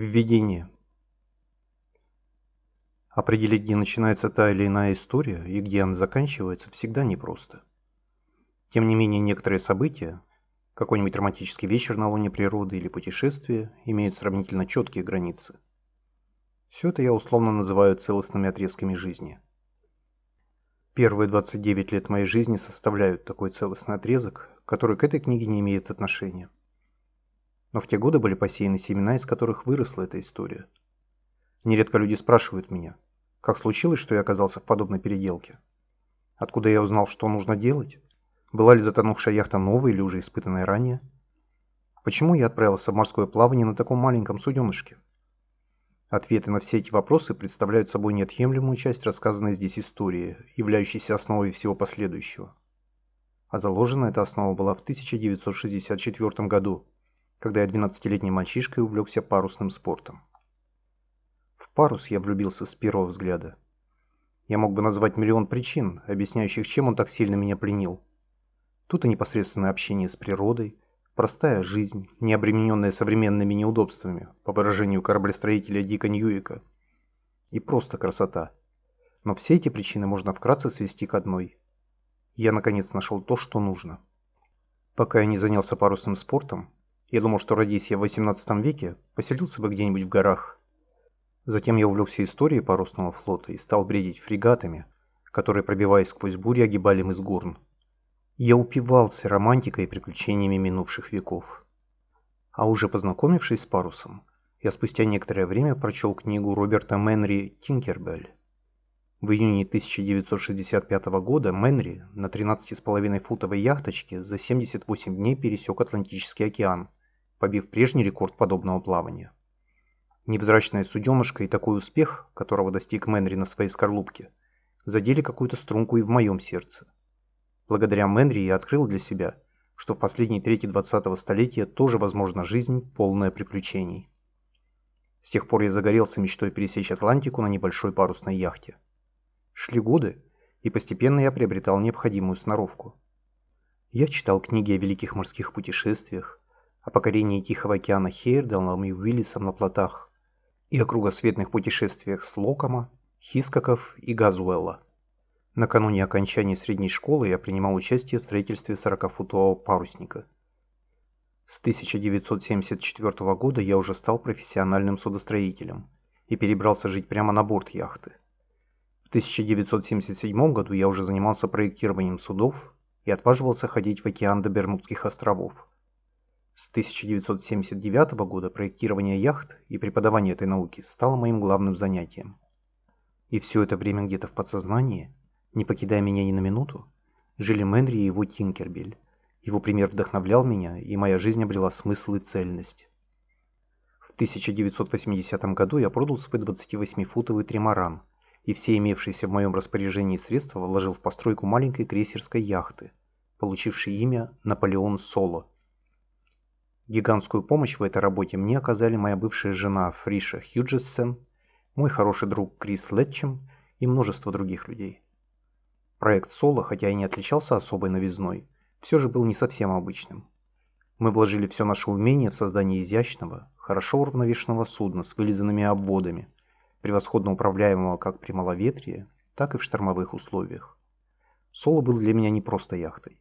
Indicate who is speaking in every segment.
Speaker 1: Введение. Определить, где начинается та или иная история и где она заканчивается, всегда непросто. Тем не менее, некоторые события, какой-нибудь романтический вечер на луне природы или путешествие, имеют сравнительно четкие границы. Все это я условно называю целостными отрезками жизни. Первые 29 лет моей жизни составляют такой целостный отрезок, который к этой книге не имеет отношения. Но в те годы были посеяны семена, из которых выросла эта история. Нередко люди спрашивают меня, как случилось, что я оказался в подобной переделке? Откуда я узнал, что нужно делать? Была ли затонувшая яхта новая или уже испытанная ранее? Почему я отправился в морское плавание на таком маленьком суденышке? Ответы на все эти вопросы представляют собой неотъемлемую часть рассказанной здесь истории, являющейся основой всего последующего. А заложена эта основа была в 1964 году, когда я 12-летней мальчишкой увлекся парусным спортом. В парус я влюбился с первого взгляда. Я мог бы назвать миллион причин, объясняющих, чем он так сильно меня пленил. Тут и непосредственное общение с природой, простая жизнь, не обремененная современными неудобствами, по выражению кораблестроителя Дика Ньюика, и просто красота. Но все эти причины можно вкратце свести к одной. Я наконец нашел то, что нужно. Пока я не занялся парусным спортом, я думал, что родись я в 18 веке, поселился бы где-нибудь в горах. Затем я увлекся историей парусного флота и стал бредить фрегатами, которые, пробиваясь сквозь бури, огибали мыс Гурн. Я упивался романтикой и приключениями минувших веков. А уже познакомившись с парусом, я спустя некоторое время прочел книгу Роберта Мэнри «Тинкербель». В июне 1965 года Мэнри на 13,5-футовой яхточке за 78 дней пересек Атлантический океан, побив прежний рекорд подобного плавания. Невзрачная суденышка и такой успех, которого достиг Мэнри на своей скорлупке, задели какую-то струнку и в моем сердце. Благодаря Мэнри я открыл для себя, что в последней трети 20-го столетия тоже возможна жизнь, полная приключений. С тех пор я загорелся мечтой пересечь Атлантику на небольшой парусной яхте. Шли годы, и постепенно я приобретал необходимую сноровку. Я читал книги о великих морских путешествиях, о покорении Тихого океана Хейрдалом и Уиллисом на плотах и о кругосветных путешествиях с Локома, Хискаков и Газуэлла. Накануне окончания средней школы я принимал участие в строительстве 40-футового парусника. С 1974 года я уже стал профессиональным судостроителем и перебрался жить прямо на борт яхты. В 1977 году я уже занимался проектированием судов и отваживался ходить в океан до Бермудских островов. С 1979 года проектирование яхт и преподавание этой науки стало моим главным занятием. И все это время где-то в подсознании, не покидая меня ни на минуту, жили Мэнри и его Тинкербель. Его пример вдохновлял меня, и моя жизнь обрела смысл и цельность. В 1980 году я продал свой 28-футовый тримаран и все имевшиеся в моем распоряжении средства вложил в постройку маленькой крейсерской яхты, получившей имя «Наполеон Соло», Гигантскую помощь в этой работе мне оказали моя бывшая жена Фриша Хьюджессен, мой хороший друг Крис Летчем и множество других людей. Проект Соло, хотя и не отличался особой новизной, все же был не совсем обычным. Мы вложили все наше умение в создание изящного, хорошо уравновешенного судна с вылизанными обводами, превосходно управляемого как при маловетрии, так и в штормовых условиях. Соло был для меня не просто яхтой.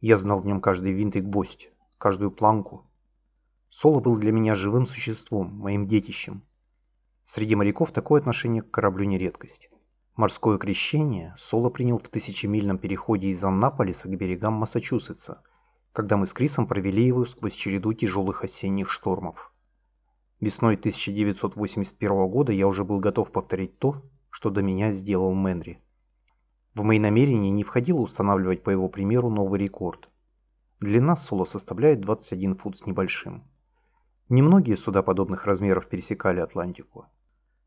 Speaker 1: Я знал в нем каждый винт и гвоздь, каждую планку, Соло был для меня живым существом, моим детищем. Среди моряков такое отношение к кораблю не редкость. Морское крещение Соло принял в тысячемильном переходе из Аннаполиса к берегам Массачусетса, когда мы с Крисом провели его сквозь череду тяжелых осенних штормов. Весной 1981 года я уже был готов повторить то, что до меня сделал Мэнри. В мои намерения не входило устанавливать по его примеру новый рекорд. Длина Соло составляет 21 фут с небольшим. Немногие суда подобных размеров пересекали Атлантику,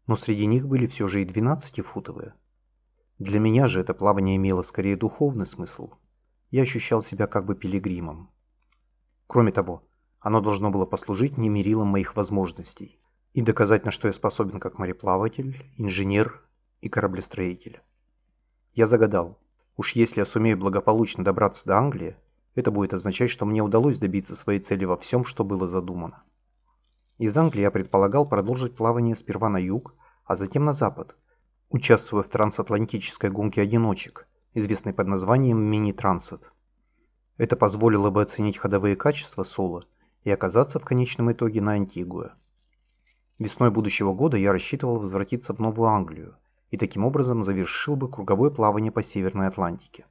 Speaker 1: но среди них были все же и 12-футовые. Для меня же это плавание имело скорее духовный смысл. Я ощущал себя как бы пилигримом. Кроме того, оно должно было послужить мне мерилом моих возможностей и доказать, на что я способен как мореплаватель, инженер и кораблестроитель. Я загадал, уж если я сумею благополучно добраться до Англии, это будет означать, что мне удалось добиться своей цели во всем, что было задумано. Из Англии я предполагал продолжить плавание сперва на юг, а затем на запад, участвуя в трансатлантической гонке одиночек, известной под названием «Мини-Трансат». Это позволило бы оценить ходовые качества Соло и оказаться в конечном итоге на Антигуа. Весной будущего года я рассчитывал возвратиться в Новую Англию и таким образом завершил бы круговое плавание по Северной Атлантике.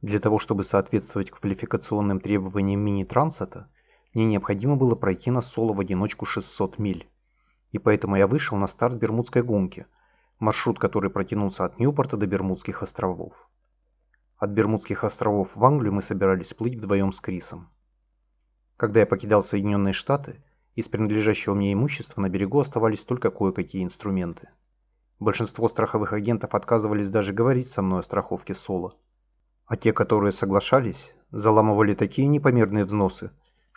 Speaker 1: Для того, чтобы соответствовать квалификационным требованиям мини-трансата, мне необходимо было пройти на соло в одиночку 600 миль. И поэтому я вышел на старт Бермудской гонки, маршрут который протянулся от Ньюпорта до Бермудских островов. От Бермудских островов в Англию мы собирались плыть вдвоем с Крисом. Когда я покидал Соединенные Штаты, из принадлежащего мне имущества на берегу оставались только кое-какие инструменты. Большинство страховых агентов отказывались даже говорить со мной о страховке соло. А те, которые соглашались, заламывали такие непомерные взносы,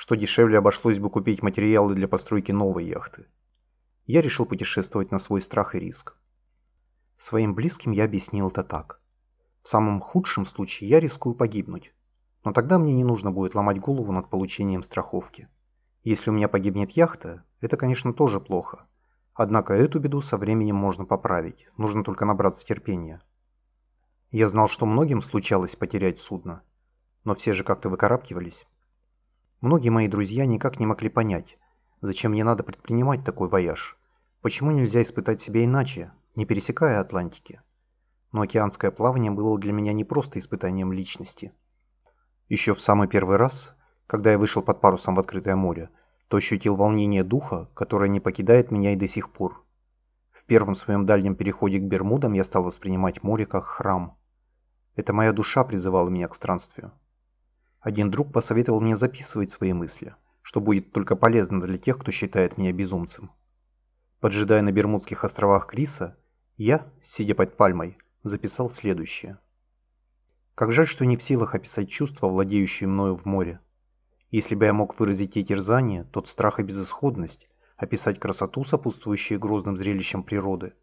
Speaker 1: что дешевле обошлось бы купить материалы для постройки новой яхты. Я решил путешествовать на свой страх и риск. Своим близким я объяснил это так. В самом худшем случае я рискую погибнуть, но тогда мне не нужно будет ломать голову над получением страховки. Если у меня погибнет яхта, это, конечно, тоже плохо, Однако эту беду со временем можно поправить, нужно только набраться терпения. Я знал, что многим случалось потерять судно, но все же как-то выкарабкивались. Многие мои друзья никак не могли понять, зачем мне надо предпринимать такой вояж, почему нельзя испытать себя иначе, не пересекая Атлантики. Но океанское плавание было для меня не просто испытанием личности. Еще в самый первый раз, когда я вышел под парусом в открытое море, то ощутил волнение духа, которое не покидает меня и до сих пор. В первом своем дальнем переходе к Бермудам я стал воспринимать море как храм. Это моя душа призывала меня к странствию. Один друг посоветовал мне записывать свои мысли, что будет только полезно для тех, кто считает меня безумцем. Поджидая на Бермудских островах Криса, я, сидя под пальмой, записал следующее. Как жаль, что не в силах описать чувства, владеющие мною в море. Если бы я мог выразить те терзания, тот страх и безысходность, описать красоту, сопутствующую грозным зрелищам природы,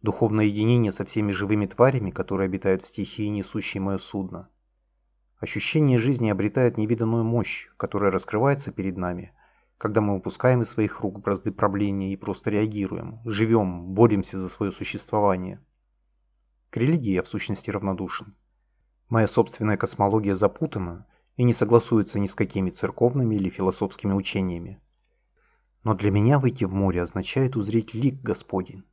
Speaker 1: духовное единение со всеми живыми тварями, которые обитают в стихии, несущей мое судно. Ощущение жизни обретает невиданную мощь, которая раскрывается перед нами, когда мы выпускаем из своих рук бразды правления и просто реагируем, живем, боремся за свое существование. К религии я в сущности равнодушен. Моя собственная космология запутана, и не согласуется ни с какими церковными или философскими учениями. Но для меня выйти в море означает узреть лик Господень.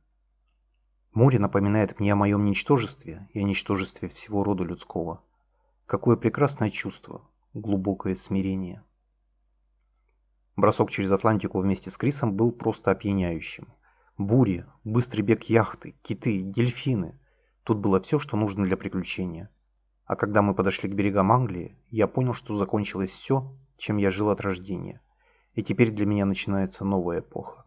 Speaker 1: Море напоминает мне о моем ничтожестве и о ничтожестве всего рода людского. Какое прекрасное чувство, глубокое смирение. Бросок через Атлантику вместе с Крисом был просто опьяняющим. Бури, быстрый бег яхты, киты, дельфины. Тут было все, что нужно для приключения. А когда мы подошли к берегам Англии, я понял, что закончилось все, чем я жил от рождения. И теперь для меня начинается новая эпоха.